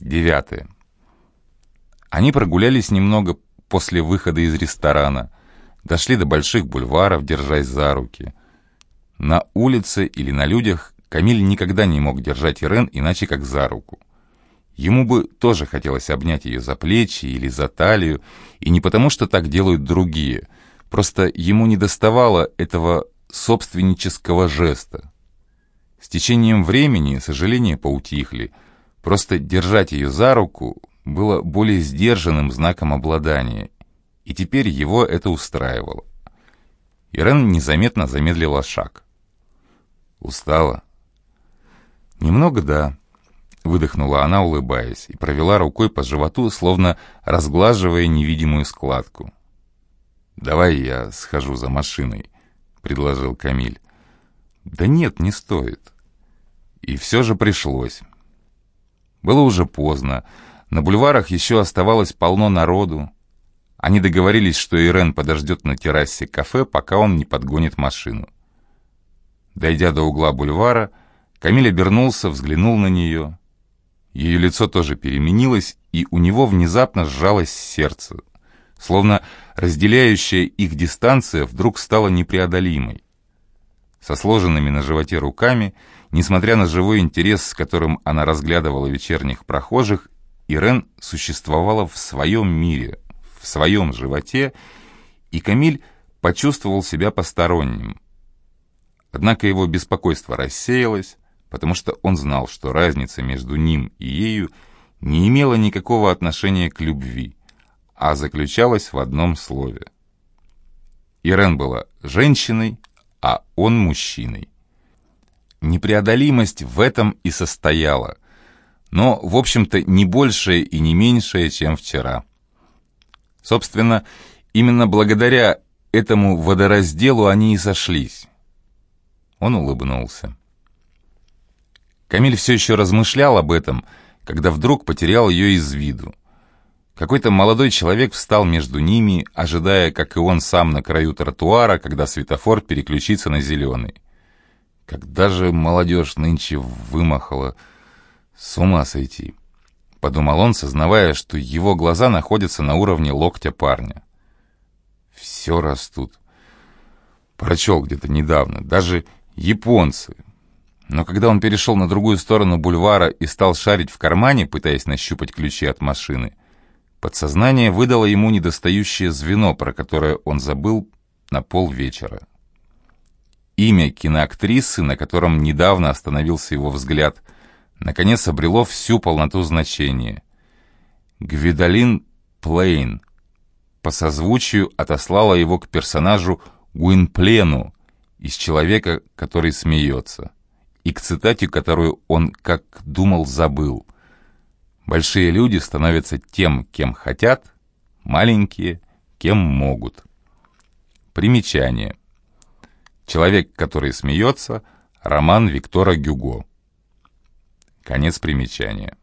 Девятое. Они прогулялись немного после выхода из ресторана, дошли до больших бульваров, держась за руки. На улице или на людях Камиль никогда не мог держать Ирен иначе как за руку. Ему бы тоже хотелось обнять ее за плечи или за талию, и не потому, что так делают другие, просто ему не доставало этого собственнического жеста. С течением времени сожаления поутихли, просто держать ее за руку было более сдержанным знаком обладания, и теперь его это устраивало. Ирен незаметно замедлила шаг. «Устала?» «Немного, да», — выдохнула она, улыбаясь, и провела рукой по животу, словно разглаживая невидимую складку. «Давай я схожу за машиной», — предложил Камиль. «Да нет, не стоит». И все же пришлось. Было уже поздно. На бульварах еще оставалось полно народу. Они договорились, что Ирен подождет на террасе кафе, пока он не подгонит машину. Дойдя до угла бульвара, Камиль обернулся, взглянул на нее. Ее лицо тоже переменилось, и у него внезапно сжалось сердце, словно разделяющая их дистанция вдруг стала непреодолимой. Со сложенными на животе руками, несмотря на живой интерес, с которым она разглядывала вечерних прохожих, Ирен существовала в своем мире, в своем животе, и Камиль почувствовал себя посторонним. Однако его беспокойство рассеялось, потому что он знал, что разница между ним и ею не имела никакого отношения к любви, а заключалась в одном слове. Ирен была женщиной, а он мужчиной. Непреодолимость в этом и состояла, но, в общем-то, не большая и не меньшая, чем вчера. Собственно, именно благодаря этому водоразделу они и сошлись. Он улыбнулся. Камиль все еще размышлял об этом, когда вдруг потерял ее из виду. Какой-то молодой человек встал между ними, ожидая, как и он сам на краю тротуара, когда светофор переключится на зеленый. Когда же молодежь нынче вымахала, с ума сойти, подумал он, сознавая, что его глаза находятся на уровне локтя парня. Все растут. Прочел где-то недавно, даже японцы, но когда он перешел на другую сторону бульвара и стал шарить в кармане, пытаясь нащупать ключи от машины, подсознание выдало ему недостающее звено, про которое он забыл на полвечера. Имя киноактрисы, на котором недавно остановился его взгляд, наконец обрело всю полноту значения. Гвидолин Плейн по созвучию отослала его к персонажу Гуинплену из «Человека, который смеется» и к цитате, которую он, как думал, забыл. «Большие люди становятся тем, кем хотят, маленькие, кем могут». Примечание. «Человек, который смеется» роман Виктора Гюго. Конец примечания.